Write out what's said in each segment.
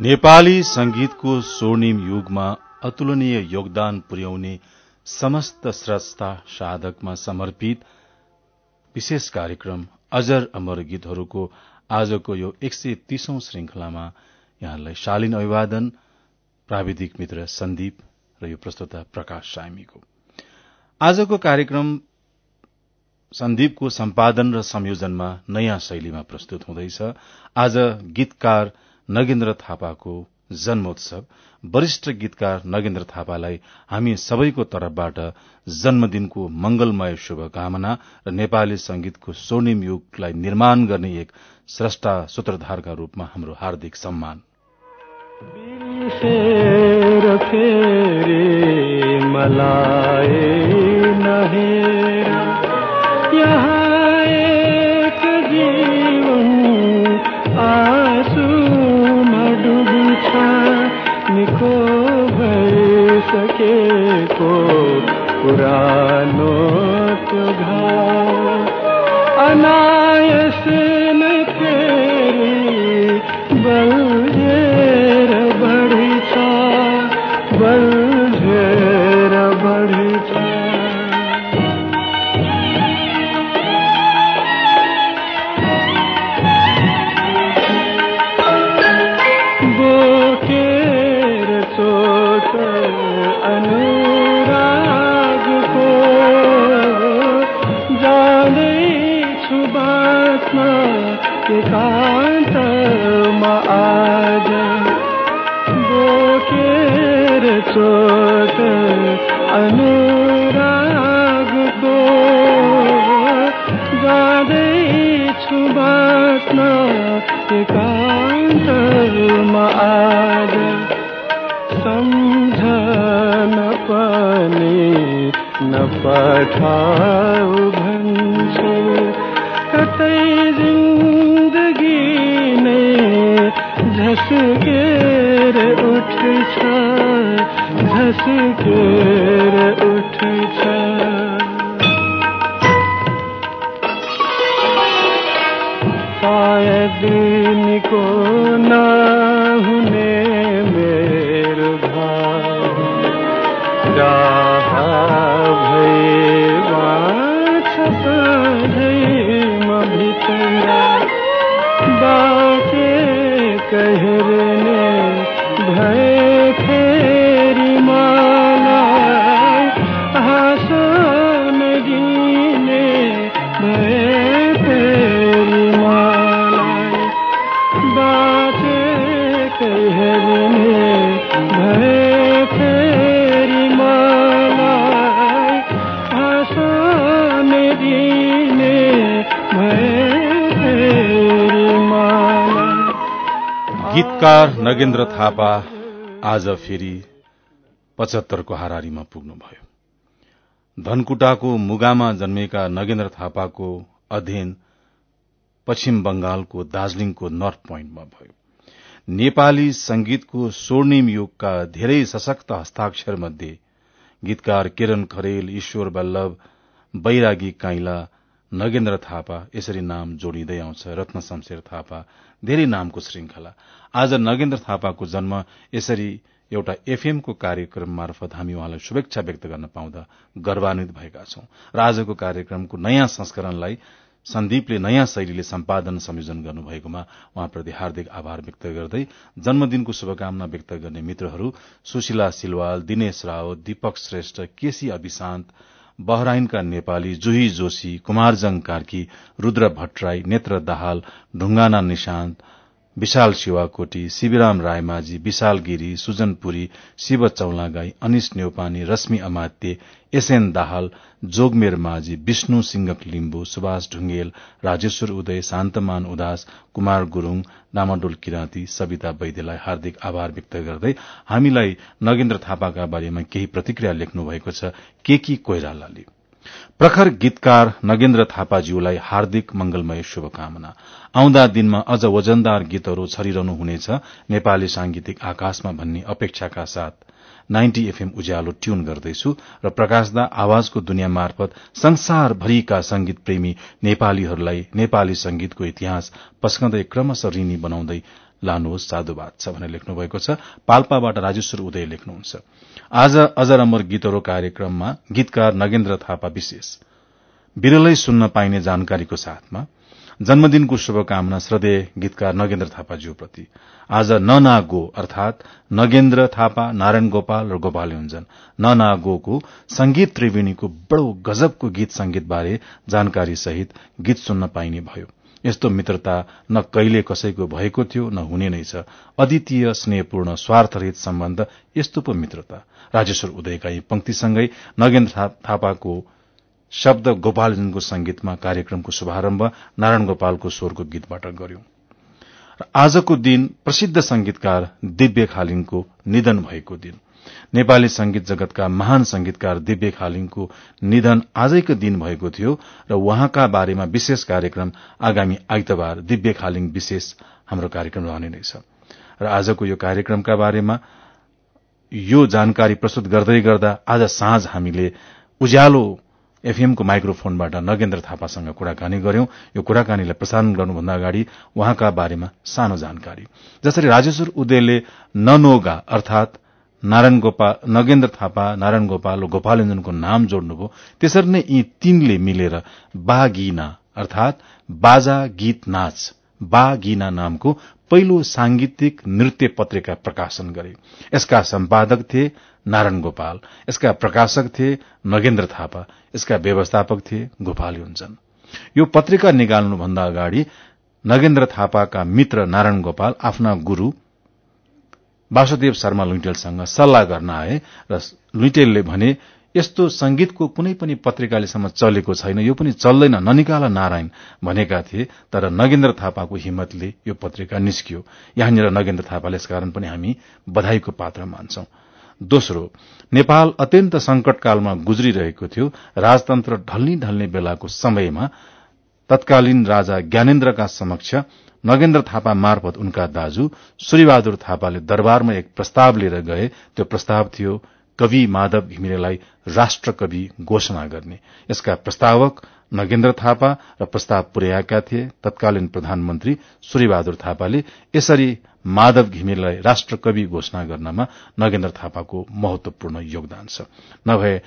नेपाली संगीतको स्वर्णिम युगमा अतुलनीय योगदान पुर्याउने समस्त स्रष्टा साधकमा समर्पित विशेष कार्यक्रम अजर अमर गीतहरूको आजको यो एक सय तीसौं श्रृंखलामा यहाँलाई शालीन अभिवादन प्राविधिक मित्र सन्दीप र यो प्रस्तुता प्रकाश सामीको आजको कार्यक्रम सन्दीपको सम्पादन र संयोजनमा नयाँ शैलीमा प्रस्तुत हुँदैछ। आज गीतकार नगेन्द्र थापाको जन्मोत्सव। वरिष्ठ गीतकार नगेन्द्र थापालाई हामी सबैको तर्फबाट जन्मदिनको मंगलमय शुभकामना र नेपाली संगीतको स्वर्णिम युगलाई निर्माण गर्ने एक स्रष्टा सूत्रधारका रूपमा हाम्रो हार्दिक सम्मान। भइसकेको पुरानो नपठाउ भन्छु कतै जिन्दगी नै झस्केर उठ्छ झस्केर उठ्छ सायद निको गीतकार नगेन्द्र थापा। आज फेरि पचहत्तरको हारारीमा पुग्नुभयो। धनकुटाको मुगामा जन्मेका नगेन्द्र थापाको अध्ययन पश्चिम बंगालको दार्जीलिङको नर्थ पोइन्टमा भयो। नेपाली संगीतको स्वर्णिम युगका धेरै सशक्त हस्ताक्षर मध्ये गीतकार किरण खरेल ईश्वर बल्लभ बैरागी काइला नगेन्द्र थापा यसरी नाम जोडिँदै आउँछ रत्न शमशेर थापा धेरै नामको श्रृंखला आज नगेन्द्र थापाको जन्म यसरी एउटा एफएमको कार्यक्रम मार्फत हामी उहाँलाई शुभेच्छा व्यक्त गर्न पाउँदा गर्वान्वित भएका छौं। र आजको कार्यक्रमको नयाँ संस्करणलाई सन्दीपले नयाँ शैलीले सम्पादन संयोजन गर्नुभएकोमा उहाँप्रति हार्दिक आभार व्यक्त गर्दै जन्मदिनको शुभकामना व्यक्त गर्ने मित्रहरू सुशीला सिलवाल दिनेश रावत दीपक श्रेष्ठ केसी अभिशान्त बहराइनका नेपाली जुही जोशी कुमारजङ कार्की रूद्र भट्टराई नेत्र दाहाल ढुंगाना निशान्त विशाल शिवाकोटी शिवराम रायमाझी विशाल गिरी सुजन पुरी शिव चौलागाई अनिश नेौपानी रश्मि अमात्य एसएन दाहाल जोगमेर माझी विष्णु सिंगक लिम्बु सुभाष ढुंगेल राजेश्वर उदय शान्तमान उदास कुमार गुरूङ डामाडोल किराँती सविता वैद्यलाई हार्दिक आभार व्यक्त गर्दै हामीलाई नगेन्द्र थापाका बारेमा केही प्रतिक्रिया लेख्नु भएको छ केकी कोइरालाले? प्रखर गीतकार नगेन्द्र थापाज्यूलाई हार्दिक मंगलमय शुभकामना। आउँदा दिनमा अझ वजनदार गीतहरू छरिरहनु हुनेछ नेपाली सांगीतिक आकाशमा भन्ने अपेक्षाका साथ। नाइन्टी एफएम उज्यालो ट्यून गर्दैछु र प्रकाशदा आवाजको दुनियाँ मार्फत संसारभरिका संगीत प्रेमी नेपालीहरूलाई नेपाली संगीतको इतिहास पस्कँदै क्रमशः ऋणी बनाउँदै लानुहोस् साधुवाद छ भनेर लेख्नु भएको छ। पाल्पाबाट राजेश्वर उदय लेख्नुहुन्छ। आज अजर अमर गीतहरू कार्यक्रममा गीतकार नगेन्द्र थापा विशेष। विरलै सुन्न पाइने जानकारीको साथमा जन्मदिनको शुभकामना श्रद्धेय गीतकार नगेन्द्र थापाज्यूप्रति आज ननागो अर्थात नगेन्द्र थापा नारायण गोपाल र गोपाल हुन्छन्। ननागोको संगीत त्रिवेणीको बडो गजबको गीत संगीत बारे जानकारी सहित गीत सुन्न पाइने भयो। यस्तो मित्रता न कहिले कसैको भएको थियो न हुने नै छ। अद्वितीय स्नेहपूर्ण स्वार्थरहित सम्बन्ध यस्तो पो मित्रता। राजेश्वर उदयका यी पंक्तिसँगै नगेन्द्र थापाको शब्द गोपालजनको संगीतमा कार्यक्रमको शुभारम्भ नारायण गोपालको स्वरको गीतबाट गर्यौं। आजको दिन प्रसिद्ध संगीतकार दिव्य खालिङको निधन भएको दिन। नेपाली संगीत जगतका महान संगीतकार दिव्य खालिङको निधन आजैको दिन भएको थियो र उहाँका बारेमा विशेष कार्यक्रम आगामी आइतबार दिव्य खालिङ विशेष हाम्रो कार्यक्रम रहने नै छ। र आजको यो कार्यक्रमका बारेमा यो जानकारी प्रस्तुत गर्दै गर्दा आज साँझ हामीले उज्यालो एफएमको माइक्रोफोनबाट नगेन्द्र थापासँग कुराकानी गर्यौं यो कुराकानीलाई प्रसारण गर्नुभन्दा अगाडि उहाँका बारेमा सानो जानकारी। जसरी राजेश्वर उदयले ननोगा अर्थात नारायण गोपाल नगेन्द्र थापा नारायण गोपाल गोपालञ्जनको नाम जोड्नुभयो। त्यसरी नै यी तीनले मिलेर बागीना अर्थात बाजा गीत नाच बागीना नामको पहिलो सांगीतिक नृत्य पत्रिका प्रकाशन गरे। यसका सम्पादक थिए नारायण गोपाल यसका प्रकाशक थिए नगेन्द्र थापा यसका व्यवस्थापक थिए गोपाल हुन्छन् यो पत्रिका निकाल्नुभन्दा अगाडि नगेन्द्र थापाका मित्र नारायण गोपाल आफ्ना गुरू वासुदेव शर्मा लुइटेलसँग सल्लाह गर्न आए र लुइटेलले भने यस्तो संगीतको कुनै पनि पत्रिकालेसम्म चलेको छैन यो पनि चल्दैन ननिकाला नारायण भनेका थिए तर नगेन्द्र थापाको हिम्मतले यो पत्रिका निस्कियो। यहाँनिर नगेन्द्र थापाले यसकारण पनि हामी बधाईको पात्र मान्छौं। दोस्रो नेपाल अत्यन्त संकटकालमा गुज्रिरहेको थियो। राजतन्त्र ढल्नी ढल्ने बेलाको समयमा तत्कालीन राजा ज्ञानेन्द्रका समक्ष नगेन्द्र थापा मार्फत उनका दाजु सूर्यबहादुर थापाले दरबारमा एक प्रस्ताव लिएर गए। त्यो प्रस्ताव थियो कवि माधव घिमिरेलाई राष्ट्र कवि घोषणा गर्ने। यसका प्रस्तावक नगेन्द्र थापा र प्रस्ताव पुर्याएका थिए। तत्कालीन प्रधानमन्त्री सूर्यबहादुर थापाले यसरी माधव घिमिरेलाई राष्ट्र कवि घोषणा गर्नमा नगेन्द्र थापाको महत्वपूर्ण योगदान छ। नभए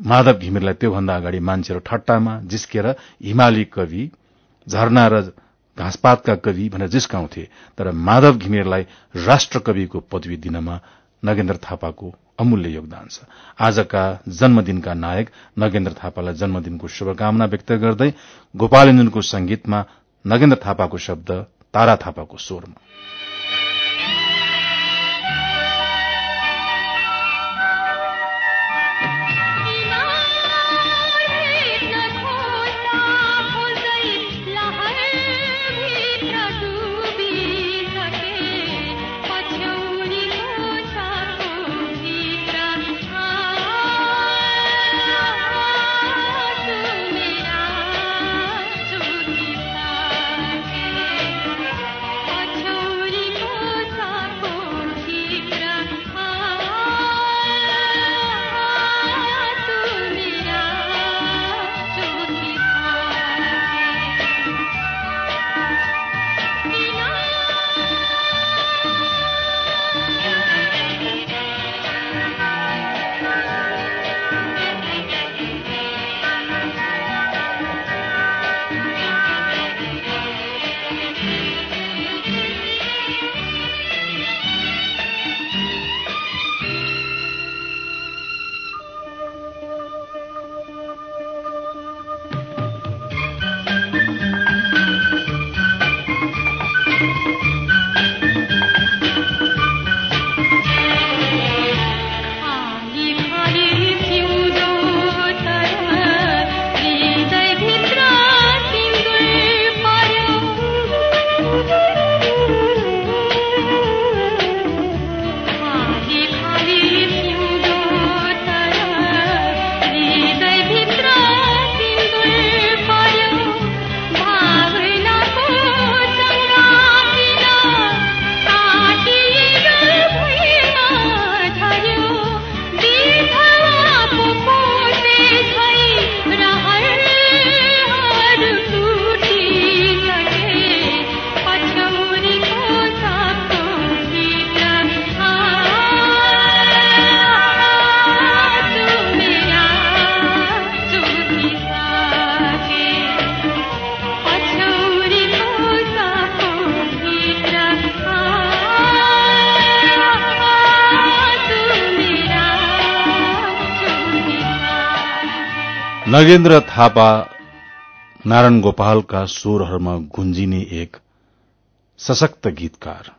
माधव घिमिरेलाई त्योभन्दा अगाडि मान्छेहरू ठट्टामा जिस्केर हिमाली कवि झरना र घाँसपातका कवि भनेर जिस्काउँथे तर माधव घिमिरेलाई राष्ट्र कविको पदवी दिनमा नगेन्द्र थापाको अमूल्य योगदान छ। आजका जन्मदिनका नायक नगेन्द्र थापालाई जन्मदिनको शुभकामना व्यक्त गर्दै गोपालञ्जनको संगीतमा नगेन्द्र थापाको शब्द तारा थापाको स्वरमा। नगेन्द्र थापा नारायण गोपालका स्वरहरूमा गुन्जिने एक सशक्त गीतकार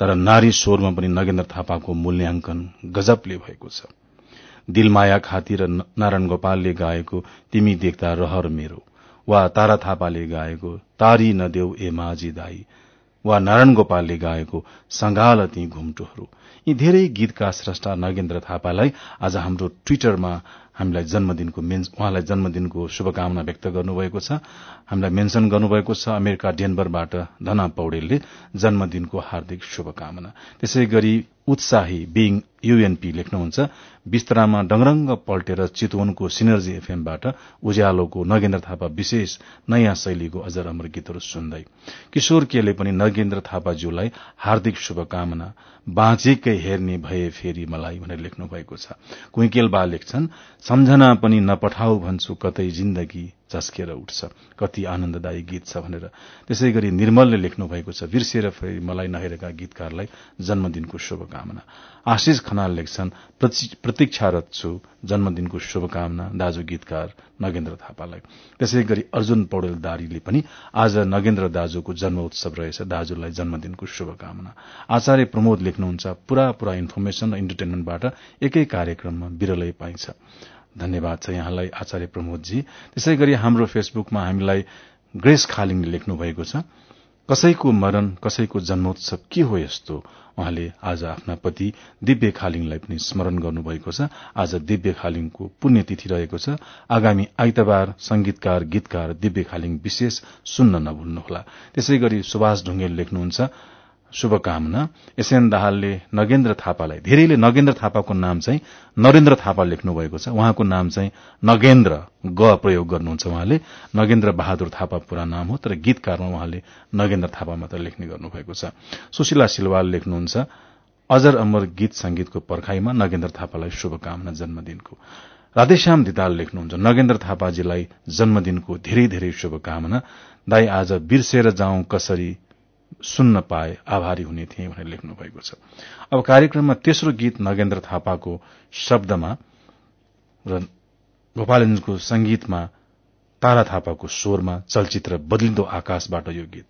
तर नारी स्वरमा पनि नगेन्द्र थापाको मूल्याङ्कन गजबले भएको छ। दिलमाया खाती र नारायण गोपालले गाएको तिमी देख्दा रहर मेरो वा तारा थापाले गाएको तारी नदेऊ ए माझी दाई वा नारायण गोपालले गाएको संगाल ती घुम्टोहरू। यी धेरै गीतका स्रष्टा नगेन्द्र थापालाई आज हाम्रो ट्विटरमा हामीलाई जन्मदिनको उहाँलाई जन्मदिनको शुभकामना व्यक्त गर्नुभएको छ। हामीलाई मेन्शन गर्नुभएको छ अमेरिका डेनबरबाट धना पौडेलले जन्मदिनको हार्दिक शुभकामना। त्यसै गरी उत्साही बिङ युएनपी लेख्नुहुन्छ। बिस्तरामा डङरङ्ग पल्टेर चितवनको सिनर्जी एफएमबाट उज्यालोको नगेन्द्र थापा विशेष नयाँ शैलीको अजर अमर गीतहरू सुन्दै किशोर केले पनि नगेन्द्र थापाज्यूलाई हार्दिक शुभकामना बाँचेकै हेर्ने भए फेरि मलाई भनेर लेख्नु भएको छ। कुइकेल बा लेख्छन् सम्झना पनि नपठाऊ भन्छु कतै जिन्दगी झस्केर उठ्छ। कति आनन्ददायी गीत छ भनेर। त्यसै गरी निर्मलले लेख्नु भएको छ बिर्सिएर फेरि मलाई नहेरेका गीतकारलाई जन्मदिनको शुभकामना। आशिष खनाल लेख्छन् प्रतीक्षारत छु। जन्मदिनको शुभकामना दाजु गीतकार नगेन्द्र थापालाई। त्यसै गरी अर्जुन पौडेल दारीले पनि आज नगेन्द्र दाजुको जन्म उत्सव रहेछ। दाजुलाई जन्मदिनको शुभकामना। आचार्य प्रमोद लेख्नुहुन्छ पूरा पूरा इन्फर्मेशन र इन्टरटेनमेन्टबाट एकै कार्यक्रममा विरलै पाइन्छ। धन्यवाद छ यहाँलाई आचार्य प्रमोदजी। त्यसै गरी हाम्रो फेसबुकमा हामीलाई ग्रेस खालिङले लेख्नु भएको छ। कसैको मरण कसैको जन्मोत्सव के हो यस्तो? उहाँले आज आफ्ना पति दिव्य खालिङलाई पनि स्मरण गर्नुभएको छ। आज दिव्य खालिङको पुण्यतिथि रहेको छ। आगामी आइतबार संगीतकार गीतकार दिव्य खालिङ विशेष सुन्न नभुल्नुहोला। त्यसै गरी सुभाष ढुङ्गेल लेख्नुहुन्छ शुभकामना। एसएन दाहालले नगेन्द्र थापालाई धेरैले नगेन्द्र थापाको नाम चाहिँ नरेन्द्र थापा लेख्नु भएको छ। उहाँको नाम चाहिँ नगेन्द्र ग प्रयोग गर्नुहुन्छ उहाँले। नगेन्द्र बहादुर थापा पूरा नाम हो तर गीतकारमा उहाँले नगेन्द्र थापा मात्र लेख्ने गर्नुभएको छ। सुशीला सिलवाल लेख्नुहुन्छ अजर अमर गीत संगीतको पर्खाईमा नगेन्द्र थापालाई शुभकामना जन्मदिनको। राधेश्याम दिदाल लेख्नुहुन्छ नगेन्द्र थापाजीलाई जन्मदिनको धेरै धेरै शुभकामना। दाई आज बिर्सेर जाउँ कसरी? सुन्न पाए आभारी हुने थिए भनेर लेख्नु भएको छ। अब कार्यक्रममा तेस्रो गीत नगेन्द्र थापाको शब्दमा र गोपालनको संगीतमा तारा थापाको स्वरमा चलचित्र बदलिन्दो आकाशबाट यो गीत।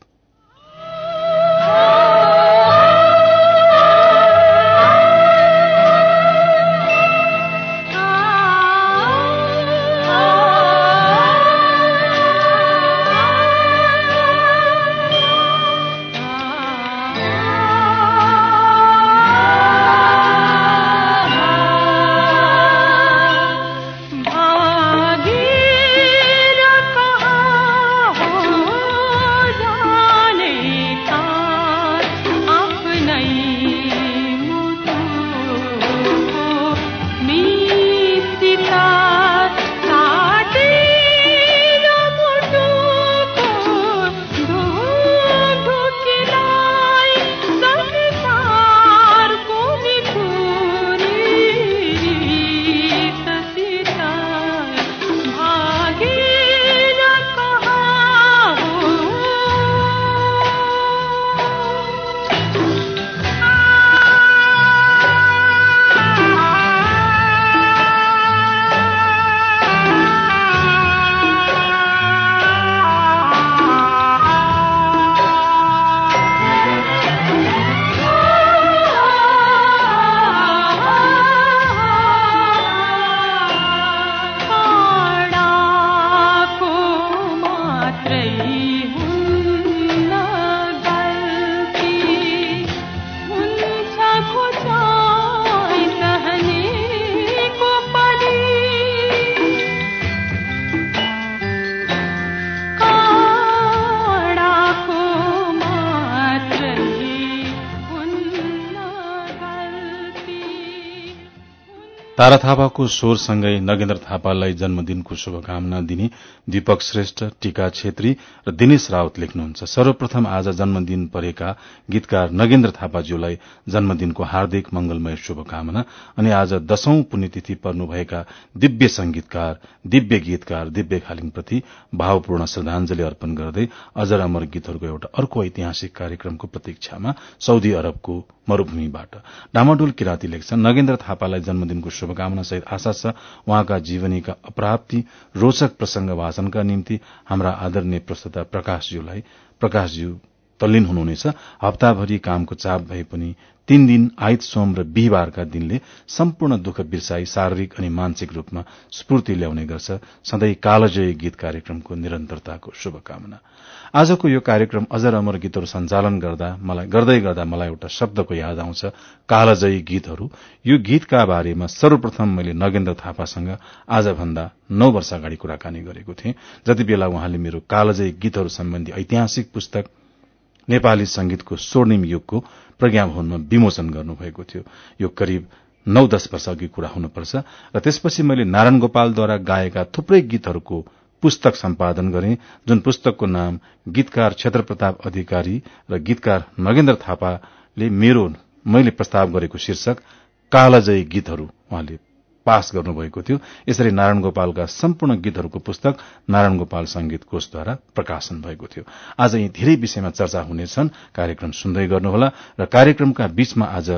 तारा थापाको स्वरसँगै नगेन्द्र थापालाई जन्मदिनको शुभकामना दिने दीपक श्रेष्ठ टीका छेत्री र दिनेश रावत लेख्नुहुन्छ। सर्वप्रथम आज जन्मदिन परेका गीतकार नगेन्द्र थापाज्यूलाई जन्मदिनको हार्दिक मंगलमय शुभकामना अनि आज दशौं पुण्यतिथि पर्नुभएका दिव्य संगीतकार दिव्य गीतकार दिव्य खालिङप्रति भावपूर्ण श्रद्धांजलि अर्पण गर्दै अजर अमर गीतहरूको एउटा अर्को ऐतिहासिक कार्यक्रमको प्रतीक्षामा साउदी अरबको मरूभूमिबाट डामाडोल किराती लेख्छन्। नगेन्द्र थापालाई जन्मदिनको शुभकामना सहित आशा छ उहाँका जीवनीका अप्राप्ति रोचक प्रसंग भाषणका निम्ति हाम्रा आदरणीय प्रस्तुता प्रकाशज्यूलाई प्रकाशज्यू तल्लीन हुनुहुनेछ। हप्ताभरि कामको चाप भए पनि तीन दिन आइत सोम र बिहिबारका दिनले सम्पूर्ण दुःख बिर्साई शारीरिक अनि मानसिक रूपमा स्फूर्ति ल्याउने गर्छ। सधैँ कालजयी गीत कार्यक्रमको निरन्तरताको शुभकामना। आजको यो कार्यक्रम अजर अमर गीतहरू सञ्चालन गर्दा मलाई गर्दै गर्दा मलाई एउटा शब्दको याद आउँछ कालजयी गीतहरू। यो गीतका बारेमा सर्वप्रथम मैले नगेन्द्र थापासँग आजभन्दा नौ वर्ष अगाडि कुराकानी गरेको थिएँ। जति बेला उहाँले मेरो कालजयी गीतहरू सम्बन्धी ऐतिहासिक पुस्तक नेपाली संगीतको स्वर्णिम युगको प्रज्ञा भवनमा विमोचन गर्नुभएको थियो। यो करिब नौ दश वर्ष अघि कुरा हुनुपर्छ र त्यसपछि मैले नारायण गोपालद्वारा गाएका थुप्रै गीतहरूको पुस्तक सम्पादन गरे जुन पुस्तकको नाम गीतकार क्षेत्र प्रताप अधिकारी र गीतकार नगेन्द्र थापाले मेरो मैले प्रस्ताव गरेको शीर्षक कालजयी गीतहरू उहाँले पास गर्नुभएको थियो। यसरी नारायण गोपालका सम्पूर्ण गीतहरूको पुस्तक नारायण गोपाल संगीत कोषद्वारा प्रकाशन भएको थियो। आज यी धेरै विषयमा चर्चा हुनेछन्। कार्यक्रम सुन्दै गर्नुहोला र कार्यक्रमका बीचमा आज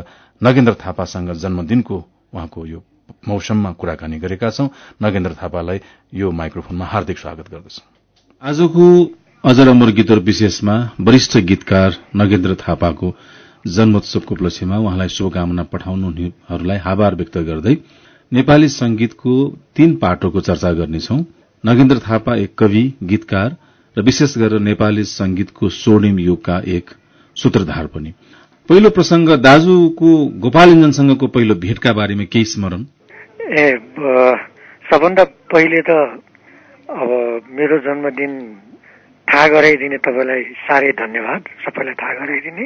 नगेन्द्र थापासँग जन्मदिनको उहाँको यो मौसममा कुराकानी गरेका छौं। नगेन्द्र थापालाई यो माइक्रोफोनमा हार्दिक स्वागत गर्दछौ। आजको अजर अमर गीतहरू विशेषमा वरिष्ठ गीतकार नगेन्द्र थापाको जन्मोत्सवको उपलक्ष्यमा उहाँलाई शुभकामना पठाउनुहुनेहरूलाई आभार व्यक्त गर्दै नेपाली संगीतको तीन पाटोको चर्चा गर्नेछौ। नगेन्द्र थापा एक कवि गीतकार र विशेष गरेर नेपाली संगीतको स्वर्णिम युगका एक सूत्रधार पनि। पहिलो प्रसंग दाजुको गोपाल इन्जनसँगको पहिलो भेटका बारेमा केही स्मरण? ए सबभन्दा पहिले त अब मेरो जन्मदिन थाहा गराइदिने तपाईँलाई साह्रै धन्यवाद। सबैलाई थाहा गराइदिने।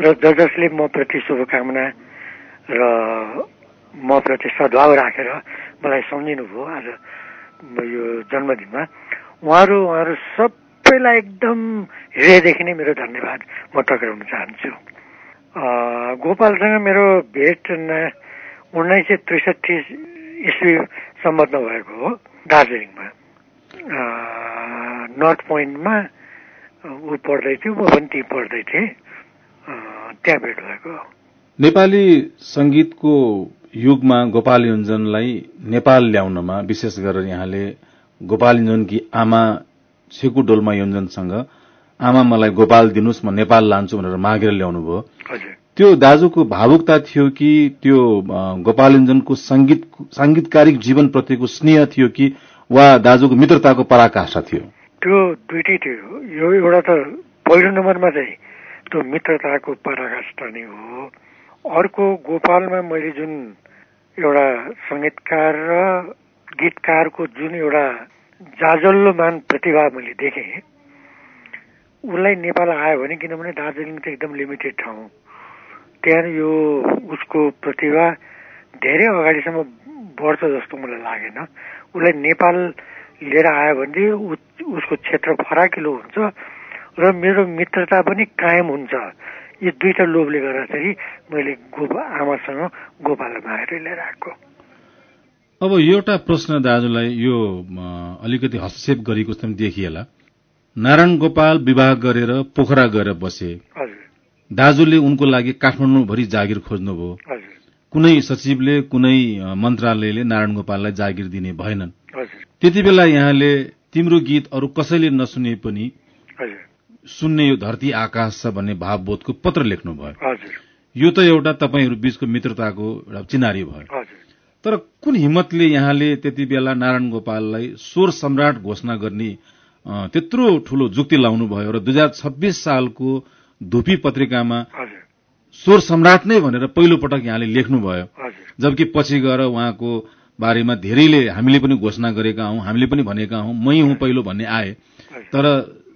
र ज जसले म प्रति शुभकामना र म प्रति सद्भाव राखेर मलाई सम्झिनु भयो आज यो जन्मदिनमा। उहाँहरू उहाँहरू सबैलाई एकदम हृदयदेखि नै मेरो धन्यवाद म टक्राउन चाहन्छु। गोपालसँग मेरो भेट उन्नाइस सय त्रिसठी इस्वी सम्बन्ध भएको हो दार्जिलिङमा। नर्थ पोइन्टमा ऊ पढ्दै थियो म पनि ती पढ्दै थिएँ। त्यहाँ भेट भएको नेपाली संगीतको युगमा गोपाल योञ्जनलाई नेपाल ल्याउनमा विशेष गरेर यहाँले गोपाल योञ्जनकी आमा छेकु डोल्मा योञ्जनसँग आमा मलाई गोपाल दिनुहोस् म नेपाल लान्छु भनेर मागेर ल्याउनु भयो त्यो दाजुको भावुकता थियो कि त्यो गोपाल योञ्जनको संगीत सांगीतकारिक जीवनप्रतिको स्नेह थियो कि वा दाजुको मित्रताको पराकाष्ठा थियो? त्यो दुइटै थियो। यो एउटा त पहिलो नम्बरमा चाहिँ त्यो मित्रताको पराकाष्ठा नै हो। अर्को गोपालमा मैले जुन एउटा सङ्गीतकार र गीतकारको जुन एउटा जाजल्लोमान प्रतिभा मैले देखेँ उसलाई नेपाल आयो भने किनभने दार्जिलिङ त एकदम लिमिटेड ठाउँ। त्यहाँ यो उसको प्रतिभा धेरै अगाडिसम्म बढ्छ जस्तो मलाई लागेन। उसलाई नेपाल लिएर आयो भने उसको क्षेत्र फराकिलो हुन्छ र मेरो मित्रता पनि कायम हुन्छ। यो दुईटा लोभले गर्दाखेरि मैले गोपा आमासँग गोपाललाई मागेर लिएर आएको। अब एउटा प्रश्न दाजुलाई यो अलिकति हस्तक्षेप गरेको जस्तो देखिएला। नारायण गोपाल विवाह गरेर पोखरा गएर बसे। दाजुले उनको लागि काठमाडौँभरि जागिर खोज्नुभयो। कुनै सचिवले कुनै मन्त्रालयले नारायण गोपाललाई जागिर दिने भएनन्। त्यति बेला यहाँले तिम्रो गीत अरू कसैले नसुने पनि सुन्ने यो धरती आकाश छ भन्ने भावबोधको पत्र लेख्नुभयो। यो त एउटा तपाईँहरू बीचको मित्रताको एउटा चिनारी भयो। तर कुन हिम्मतले यहाँले त्यति बेला नारायण गोपाललाई स्वर सम्राट घोषणा गर्ने त्यत्रो ठूलो जुक्ति लाउनु भयो र दुई हजार छब्बीस सालको धुपी पत्रिकामा स्वर सम्राट नै भनेर पहिलो पटक यहाँले लेख्नुभयो। जबकि पछि गएर उहाँको बारेमा धेरैले हामीले पनि घोषणा गरेका हौं हामीले पनि भनेका हौं मै हुँ पहिलो भन्ने आए। तर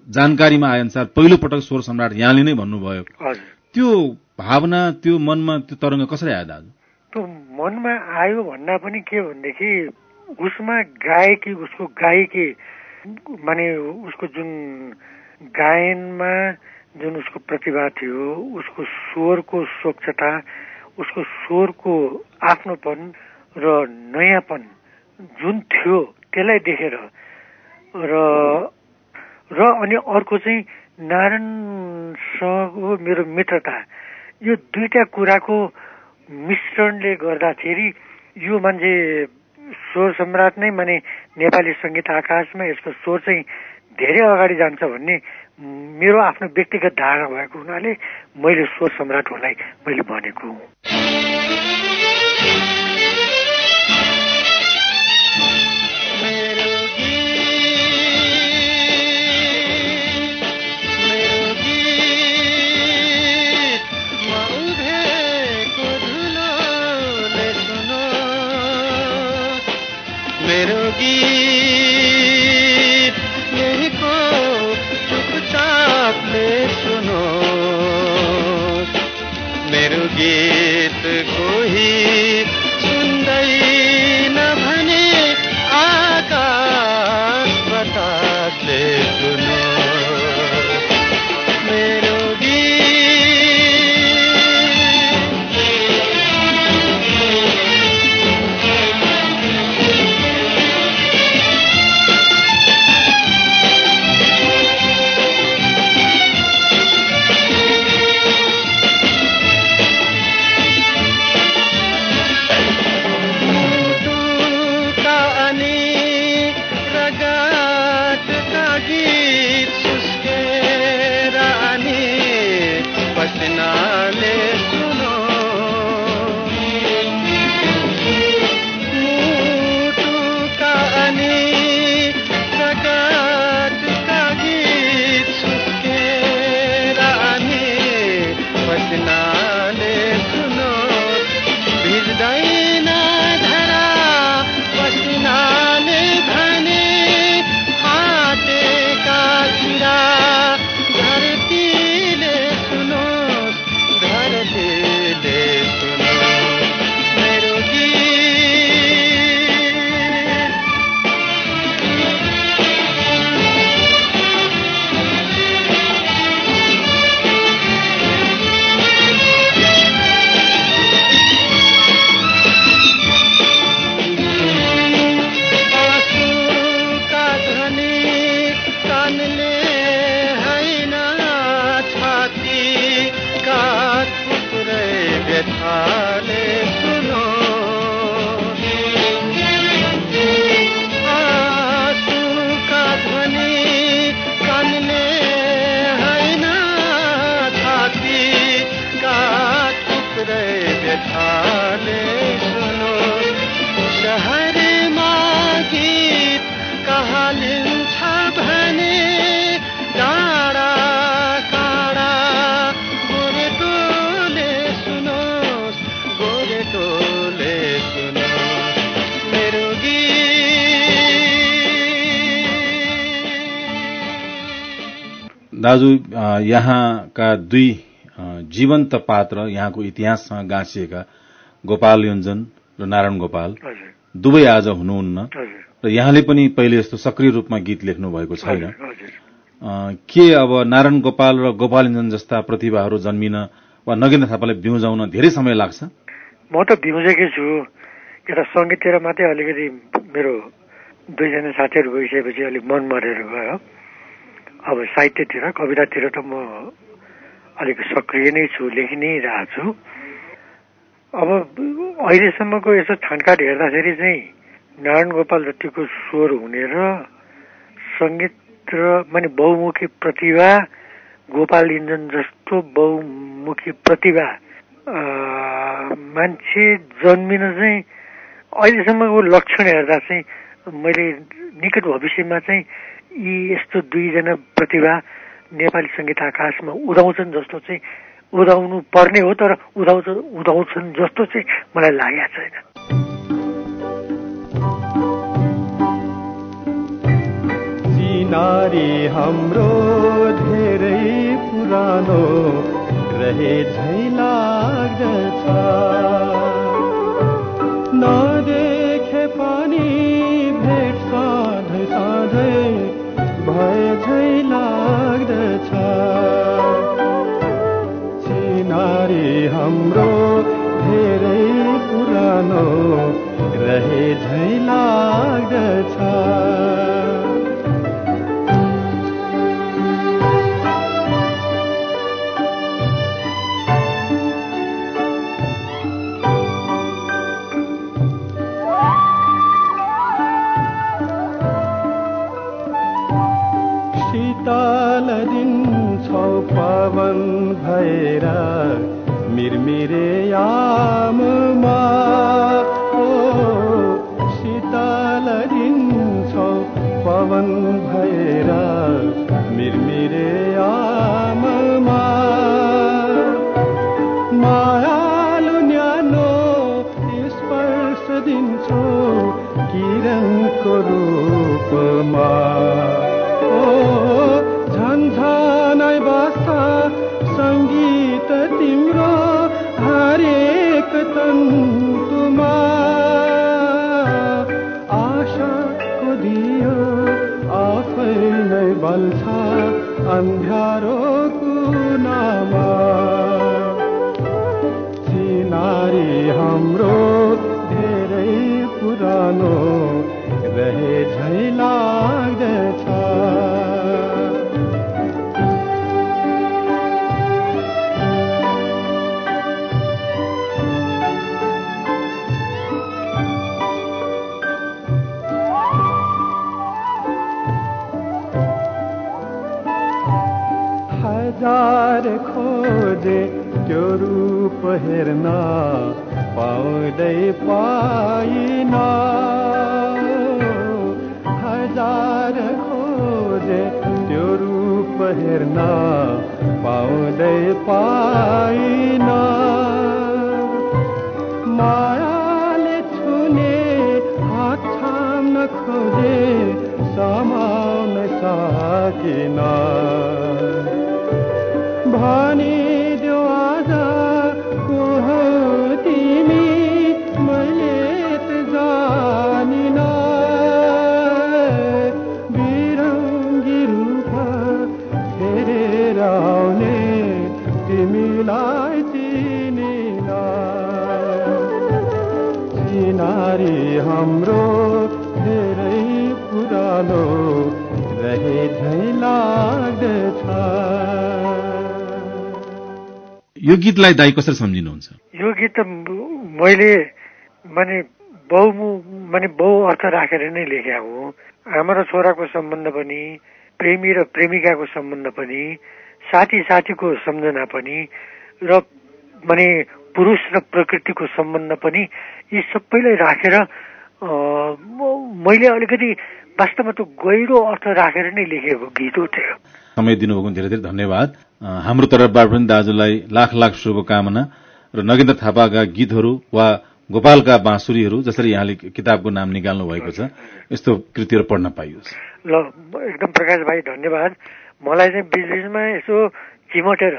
जानकारीमा आए अनुसार पहिलो पटक स्वर सम्राट यहाँले नै भन्नुभयो। त्यो भावना त्यो मनमा त्यो तरङ्ग कसरी आयो दाजु? त्यो मनमा आयो भन्दा पनि के भनेदेखि उसमा गायकी उसको गायकी माने उसको जुन गायनमा जुन उसको प्रतिभा थियो उसको स्वरको स्वच्छता उसको स्वरको आफ्नोपन र नयाँपन जुन थियो त्यसलाई देखेर र र अनि अर्को चाहिँ नारायणसँगको मेरो मित्रता। यो दुईटा कुराको मिश्रणले गर्दाखेरि यो मान्छे स्वर सम्राट नै माने नेपाली सङ्गीत आकाशमा यसको स्वर चाहिँ धेरै अगाडि जान्छ भन्ने मेरो आफ्नो व्यक्तिगत धारणा भएको हुनाले मैले स्वर सम्राटहरूलाई मैले भनेको हुँ दाजु यहाँका दुई जीवन्त पात्र यहाँको इतिहाससँग गाँसिएका गोपाल योन्जन र नारायण गोपाल दुवै आज हुनुहुन्न। र यहाँले पनि पहिले जस्तो सक्रिय रूपमा गीत लेख्नु भएको छैन। के अब नारायण गोपाल र गोपाल योन्जन जस्ता प्रतिभाहरू जन्मिन वा नगेन्द्र थापालाई बिउजाउन धेरै समय लाग्छ? म त बिउजेकै छु। यता सङ्गीततिर मात्रै अलिकति मेरो दुईजना साथीहरू गइसकेपछि अलिक मन मरेर गयो। अब साहित्यतिर कवितातिर त म अलिक सक्रिय नै छु लेखि नै रहेको छु। अब अहिलेसम्मको यसो छानकाट हेर्दाखेरि चाहिँ नारायण गोपाल जतिको स्वर हुने र सङ्गीत र माने बहुमुखी प्रतिभा गोपाल इन्जन जस्तो बहुमुखी प्रतिभा मान्छे जन्मिन चाहिँ अहिलेसम्मको लक्षण हेर्दा चाहिँ मैले निकट भविष्यमा चाहिँ यी यस्तो दुईजना प्रतिभा नेपाली सङ्गीत आकाशमा उदाउँछन् जस्तो चाहिँ उदाउनु पर्ने हो तर उदाउँछ उदाउँछन् जस्तो चाहिँ मलाई लागेको छैन। नारी हाम्रो धेरै पुरानो रहे नै बल्छ अन्ध्यारो कुनामा चिनारी हाम्रो धेरै पुरानो त्यो रूप हेर्न पाउँदै पाइन। हजार खोजे त्यो रूप हेर्न पाउँदै पाइन। मायाले छुने हात थाम्न खोजे समाउन सकिन। भनिदेऊ तिमीलाई चिनिन चिनारी हाम्रो धेरै पुरानो रहे झै लाग्दछ यो गीतलाई दाई कसरी सम्झिनुहुन्छ? यो गीत त मैले माने बहु माने बहु अर्थ राखेर नै लेखेका हो। आमा र छोराको सम्बन्ध पनि प्रेमी र प्रेमिकाको सम्बन्ध पनि साथी साथीको सम्झना पनि र माने पुरुष र प्रकृतिको सम्बन्ध पनि यी सबैलाई राखेर मैले अलिकति वास्तवमा त्यो गहिरो अर्थ राखेर नै लेखेको गीत हो त्यो। समय दिनुभएको धेरै धेरै धन्यवाद। हाम्रो तर्फबाट पनि दाजुलाई लाख लाख शुभकामना र नगेन्द्र थापाका गीतहरू वा गोपालका बाँसुरीहरू जसरी यहाँले किताबको नाम निकाल्नु भएको छ यस्तो कृतिहरू पढ्न पाइयोस्। ल एकदम प्रकाश भाइ धन्यवाद। मलाई चाहिँ बिच बिचमा यसो चिमटेर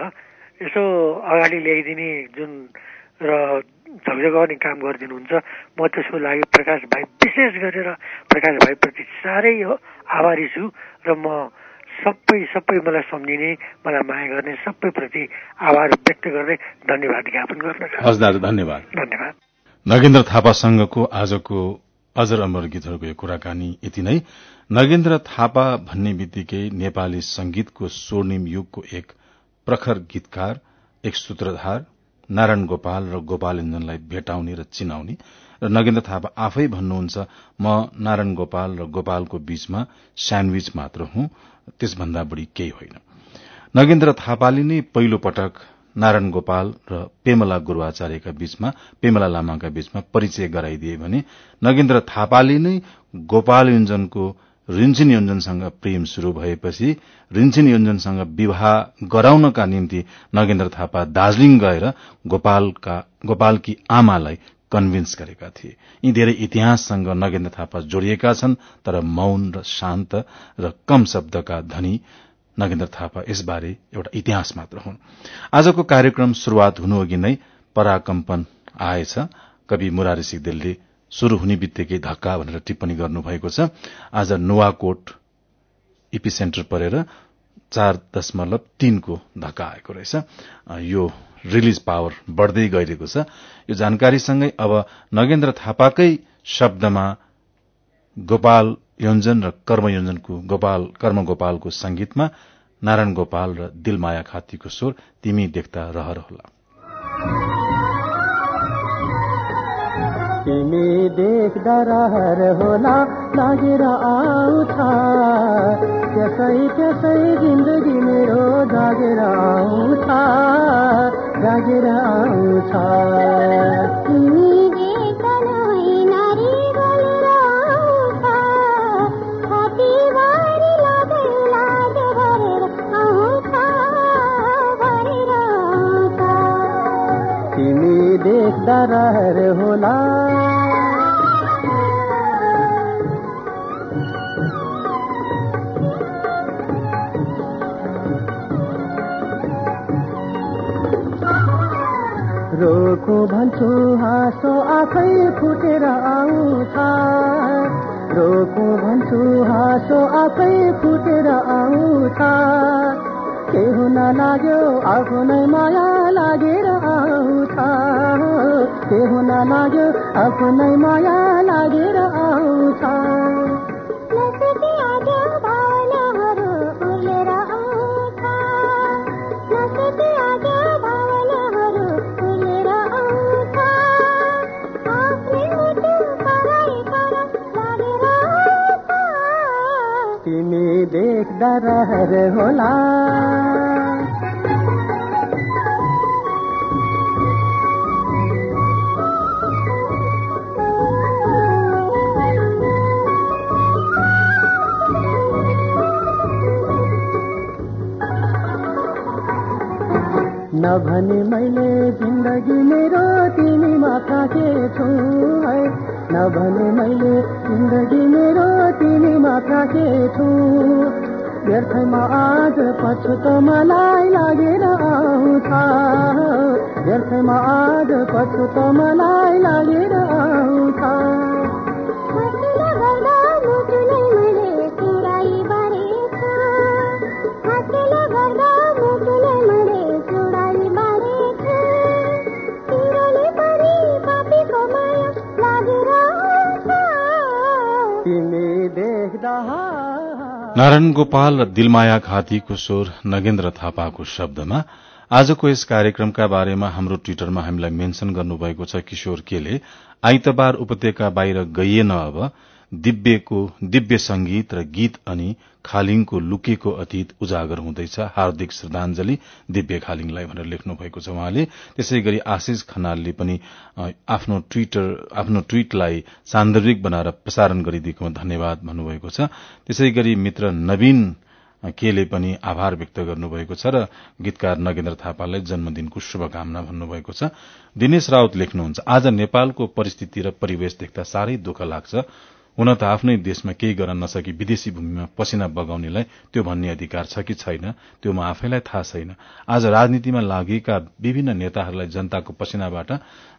यसो अगाडि ल्याइदिने जुन र झकझगाउने काम गरिदिनुहुन्छ म त्यसको लागि प्रकाश भाइ विशेष गरेर प्रकाश भाइप्रति साह्रै आभारी छु र म सबै सबै मलाई सम्झिने मलाई माया गर्ने सबैप्रति आभार व्यक्त गर्दै धन्यवाद ज्ञापन गर्न चाहन्छु। धन्यवाद। धन्यवाद। नगेन्द्र थापासँगको आजको अजर अमर गीतहरूको यो कुराकानी यति नै। नगेन्द्र थापा भन्ने बित्तिकै नेपाली संगीतको स्वर्णिम युगको एक प्रखर गीतकार एक सूत्रधार नारायण गोपाल र गोपाल इन्जनलाई भेटाउने र चिनाउने। र नगेन्द्र थापा आफै भन्नुहुन्छ म नारायण गोपाल र गोपालको बीचमा स्यान्डविच मात्र हुँ त्यसभन्दा बढ़ी केही होइन। नगेन्द्र थापाले नै पहिलो पटक नारायण गोपाल र पेमला गुरूआचार्यका बीचमा पेमला लामाका बीचमा परिचय गराइदिए भने नगेन्द्र थापाले नै गोपाल योञ्जनको रिन्चिन योञ्जनसँग प्रेम शुरू भएपछि रिन्चिन योञ्जनसँग विवाह गराउनका निम्ति नगेन्द्र थापा दार्जीलिङ गएर गोपालका गोपालकी आमालाई कन्भिन्स गरेका थिए। यी धेरै इतिहाससँग नगेन्द्र थापा जोडिएका छन् तर मौन र शान्त र कम शब्दका धनी नगेन्द्र थापा यसबारे एउटा इतिहास मात्र हुन्। आजको कार्यक्रम शुरूआत हुनु अघि नै पराकम्पन आएछ। कवि मुरारी सिगदेलले शुरू हुने बित्तिकै धक्का भनेर टिप्पणी गर्नुभएको छ। आज नुवाकोट इपी सेन्टर परेर चार दशमलव तीनको धक्का आएको रहेछ। यो रिलिज पावर बढ़दै गइरहेको छ। यो जानकारीसँगै अब नगेन्द्र थापाकै शब्दमा गोपाल योञ्जन र कर्म योञ्जनको गोपाल कर्म गोपालको संगीतमा नारायण गोपाल र दिलमाया खातीको स्वर तिमी देख्दा रहर होला। तिमी देख्दा रहर होला लागेर आउँछ त्यसै त्यसै जिन्दगी मेरो जागेर आउँछ जागेर आउँछ रहर होला। रोको भन्छु हाँसो आफै फुटेर आउँछ। रोको भन्छु हाँसो आफै फुटेर आउँछ। के हुन लाग्यो आफ्नै माया लागेर आउँछ। के हुन लाग्यो? आफ्नै माया लागेर आउँछ। देख्दा रहर होला। नभने मैले जिन्दगी मेरो तिमीमा है? नभने मैले जिन्दगी मेरो तिमीमा फ्राकेछु व्यर्थमा आज पछुतो मलाई लागेर आउँछ। व्यर्थमा आज पछुतो मलाई लागेर आउँछ। नारायण गोपाल र दिलमाया घातीको स्वर नगेन्द्र थापाको शब्दमा आजको यस कार्यक्रमका बारेमा हाम्रो ट्विटरमा हामीलाई मेन्शन गर्नुभएको छ किशोर केले आइतबार उपत्यका बाहिर गइएन अब। दिव्यको दिव्य संगीत र गीत अनि खालिङको लुकेको अतीत उजागर हुँदैछ। हार्दिक श्रद्धांजलि दिव्य खालिङलाई भनेर लेख्नु भएको छ उहाँले। त्यसै गरी आशिष खनालले पनि आफ्नो ट्विटर आफ्नो ट्वीटलाई सान्दर्भिक बनाएर प्रसारण गरिदिएकोमा धन्यवाद भन्नुभएको छ। त्यसै गरी मित्र नवीन केले पनि आभार व्यक्त गर्नुभएको छ र गीतकार नगेन्द्र थापालाई जन्मदिनको शुभकामना भन्नुभएको छ। दिनेश राउत लेख्नुहुन्छ आज नेपालको परिस्थिति र परिवेश देख्दा साह्रै दुःख लाग्छ। हुन त आफ्नै देशमा केही गर्न नसकी विदेशी भूमिमा पसिना बगाउनेलाई त्यो भन्ने अधिकार छ कि छैन त्यो म आफैलाई थाहा छैन। आज राजनीतिमा लागेका विभिन्न नेताहरूलाई जनताको पसिनाबाट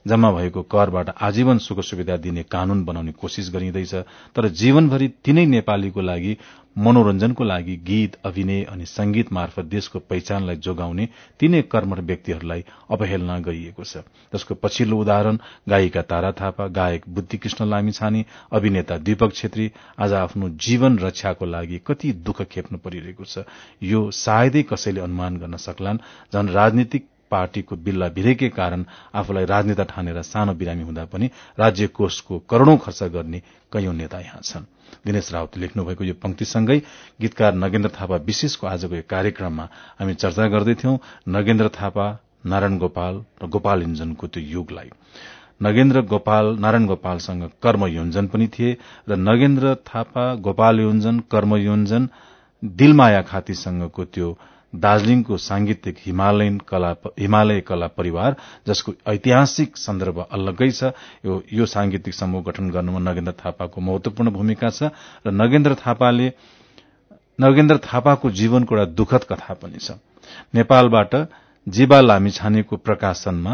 जम्मा भएको करबाट आजीवन सुख सुविधा दिने कानून बनाउने कोशिश गरिँदैछ तर जीवनभरि तीनै नेपालीको लागि मनोरञ्जनको लागि गीत अभिनय अनि संगीत मार्फत देशको पहिचानलाई जोगाउने तीनै कर्मठ व्यक्तिहरूलाई अपहेलना गरिएको छ। जसको पछिल्लो उदाहरण गायिका तारा थापा गायक बुद्धिकृष्ण लामिछाने अभिनेता दीपक छेत्री आज आफ्नो जीवन रक्षाको लागि कति दुःख खेप्नु परिरहेको छ। यो सायदै कसैले अनुमान गर्न सक्लान्। झन राजनीतिक पार्टीको बिल्ला भिरेकै कारण आफूलाई राजनेता ठानेर सानो बिरामी हुँदा पनि राज्य कोषको करोड़ौं खर्च गर्ने कैयौं नेता यहाँ छन्। दिनेश रावत लेख्नुभएको यो पंक्तिसँगै गीतकार नगेन्द्र थापा विशेषको आजको यो कार्यक्रममा हामी चर्चा गर्दैथ्यौं नगेन्द्र थापा नारायण गोपाल र गोपाल इन्जनको त्यो युगलाई। नगेन्द्र गोपाल नारायण गोपालसँग कर्म योन्जन पनि थिए र नगेन्द्र थापा गोपाल योन्जन कर्म योन्जन दिलमाया खातीसँगको त्यो दार्जीलिङको सांगीतिक हिमालयन कला हिमालय कला परिवार जसको ऐतिहासिक सन्दर्भ अलग्गै छ यो, यो सांगीतिक समूह गठन गर्नुमा नगेन्द्र थापाको महत्वपूर्ण भूमिका छ र नगेन्द्र थापाले नगेन्द्र थापाको जीवनको एउटा दुखद कथा पनि छ। नेपालबाट जीवा लामिछानेको प्रकाशनमा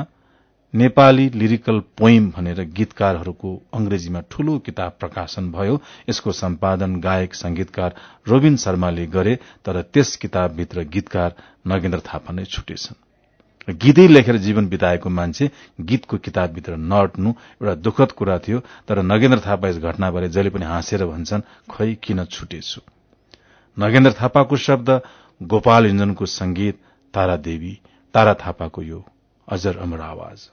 नेपाली लिरिकल पोइम भनेर गीतकारहरूको अंग्रेजीमा ठूलो किताब प्रकाशन भयो। यसको सम्पादन गायक संगीतकार रोबिन शर्माले गरे तर त्यस किताबभित्र गीतकार नगेन्द्र थापा नै छुटेछन्। गीतै लेखेर जीवन बिताएको मान्छे गीतको किताबभित्र नअट्नु एउटा दुखद कुरा थियो तर नगेन्द्र थापा यस घटनाबारे जहिले पनि हाँसेर भन्छन् खै किन छुटेछु? नगेन्द्र थापाको शब्द गोपाल इन्जनको संगीत तारा देवी तारा थापाको यो अजर अमर आवाज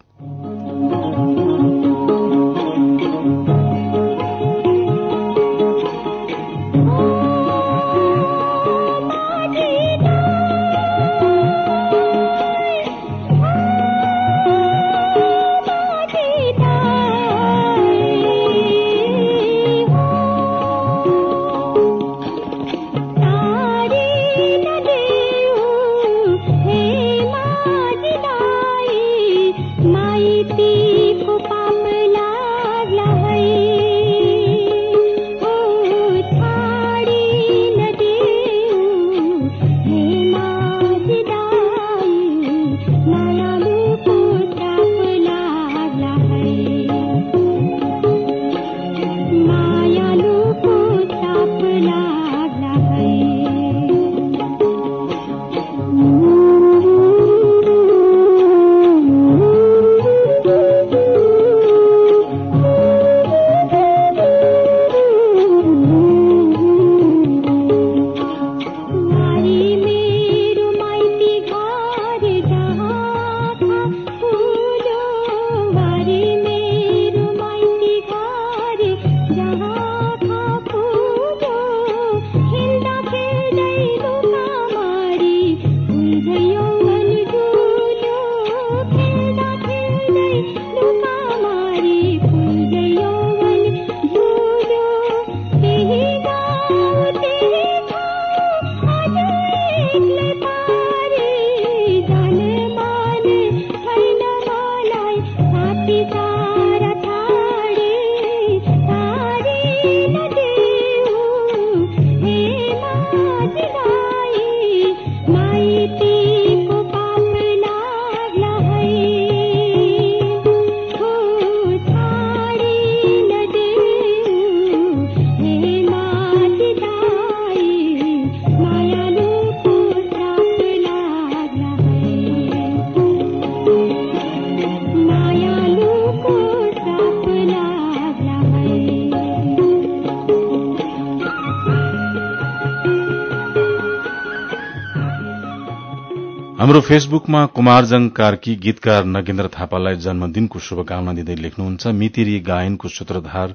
फेसबुकमा कुमारजङ कार्की गीतकार नगेन्द्र थापालाई जन्मदिनको शुभकामना दिँदै लेख्नुहुन्छ। मितिरी गायनको सूत्रधार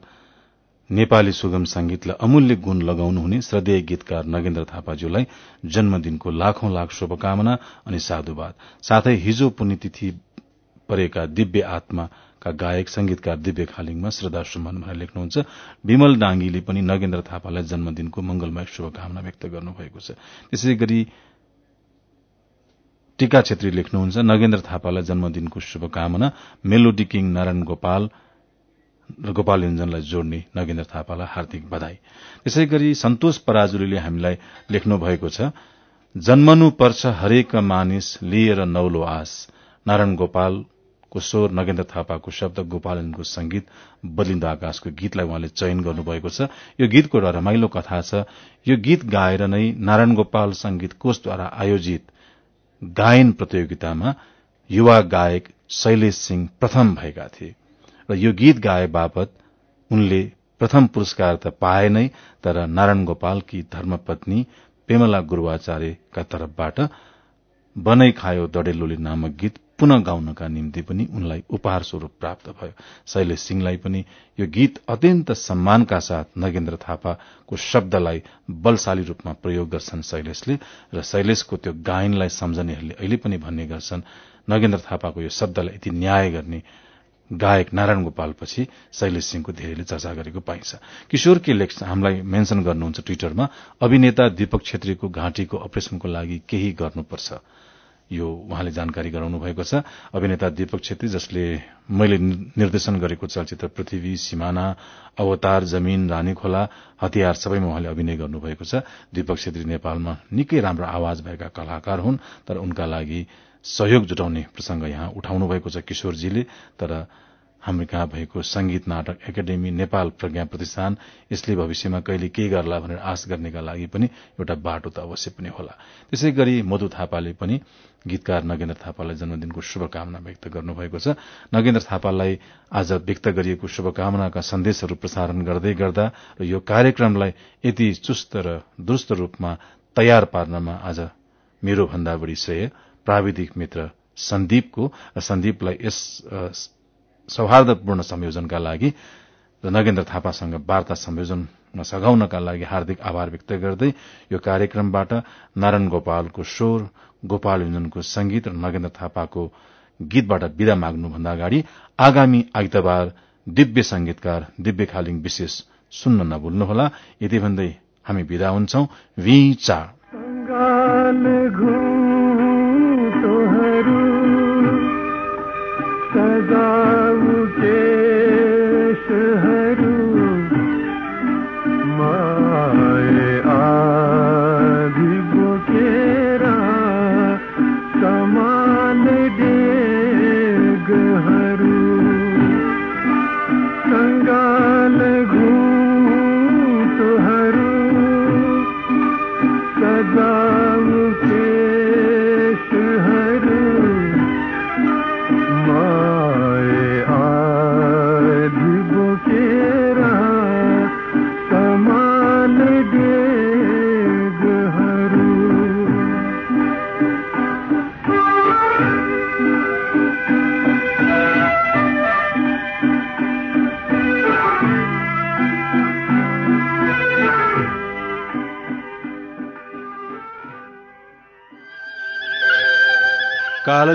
नेपाली सुगम संगीतलाई अमूल्य गुण लगाउनुहुने श्रद्धेय गीतकार नगेन्द्र थापाज्यूलाई जन्मदिनको लाखौं लाख शुभकामना अनि साधुवाद। साथै हिजो पुण्यतिथि परेका दिव्य आत्माका गायक संगीतकार दिव्य खालिङमा श्रद्धा सुमन भनेर लेख्नुहुन्छ। विमल डाङ्गीले पनि नगेन्द्र थापालाई जन्मदिनको मंगलमय शुभकामना व्यक्त गर्नुभएको छ। त्यसै टीका छेत्री लेख्नुहुन्छ। नगेन्द्र थापालाई जन्मदिनको शुभकामना। मेलोडी किङ नारायण गोपाल र गोपाल योजनलाई जोड्ने नगेन्द्र थापालाई हार्दिक बधाई। त्यसै गरी सन्तोष पराजुलीले हामीलाई लेख्नु भएको छ जन्मनु पर्छ हरेक मानिस लिएर नौलो आस। नारायण गोपालको स्वर नगेन्द्र थापाको शब्द गोपालनको संगीत बलिन्द आकाशको गीतलाई उहाँले चयन गर्नुभएको छ। यो गीतको एउटा रमाइलो कथा छ। यो गीत गाएर नै नारायण गोपाल संगीत कोषद्वारा आयोजित गायन प्रतियोगितामा युवा गायक शैलेश सिंह प्रथम भएका थिए र यो गीत गाए बापत उनले प्रथम पुरस्कार त पाए नै तर नारायण गोपालकी धर्मपत्नी पेमला गुरूवाचार्यका तर्फबाट बनै खायो दडेलोली नामक गीत पुनः गाउनका निम्ति पनि उनलाई उपहार स्वरूप प्राप्त भयो। शैलेश सिंहलाई पनि यो गीत अत्यन्त सम्मानका साथ नगेन्द्र थापाको शब्दलाई बलशाली रूपमा प्रयोग गर्छन् शैलेशले र शैलेशको त्यो गायनलाई सम्झनेहरूले अहिले पनि भन्ने गर्छन्। नगेन्द्र थापाको यो शब्दलाई यति न्याय गर्ने गायक नारायण गोपालपछि शैलेश सिंहको धेरैले चर्चा गरेको पाइन्छ। किशोर के लेख्छ हामीलाई मेन्सन गर्नुहुन्छ ट्विटरमा अभिनेता दीपक छेत्रीको घाँटीको अपरेशनको लागि केही गर्नुपर्छ। यो उहाँले जानकारी गराउनु भएको छ। अभिनेता दीपक छेत्री जसले मैले निर्देशन गरेको चलचित्र पृथ्वी सिमाना अवतार जमीन रानीखोला हतियार सबैमा उहाँले अभिनय गर्नुभएको छ। दीपक छेत्री नेपालमा निकै राम्रो आवाज भएका कलाकार हुन् तर उनका लागि सहयोग जुटाउने प्रसंग यहाँ उठाउनु भएको छ किशोरजीले। तर हाम्रो कहाँ भएको संगीत नाटक एकाडेमी नेपाल प्रज्ञा प्रतिष्ठान यसले भविष्यमा कहिले के गर्ला भनेर आश गर्नेका लागि पनि एउटा बाटो त अवश्य पनि होला। त्यसै गरी मधु थापाले पनि गीतकार नगेन्द्र थापालाई जन्मदिनको शुभकामना व्यक्त गर्नुभएको छ। नगेन्द्र थापालाई आज व्यक्त गरिएको शुभकामनाका सन्देशहरू प्रसारण गर्दै गर्दा र यो कार्यक्रमलाई यति चुस्त र दुरूस्त रूपमा तयार पार्नमा आज मेरो भन्दा बढ़ी श्रेय प्राविधिक मित्र सन्दीपको र सन्दीपलाई यस सौहार्दपूर्ण संयोजनका लागि र नगेन्द्र थापासँग वार्ता संयोजनमा सघाउनका लागि हार्दिक आभार व्यक्त गर्दै यो कार्यक्रमबाट नारायण गोपालको स्वर गोपाल युजनको संगीत र नगेन्द्र थापाको गीतबाट विदा माग्नुभन्दा अगाडि आगामी आइतबार दिव्य संगीतकार दिव्य खालिङ विशेष सुन्न नभुल्नुहोला। यति भन्दै हामी विदा हुन्छौ। کے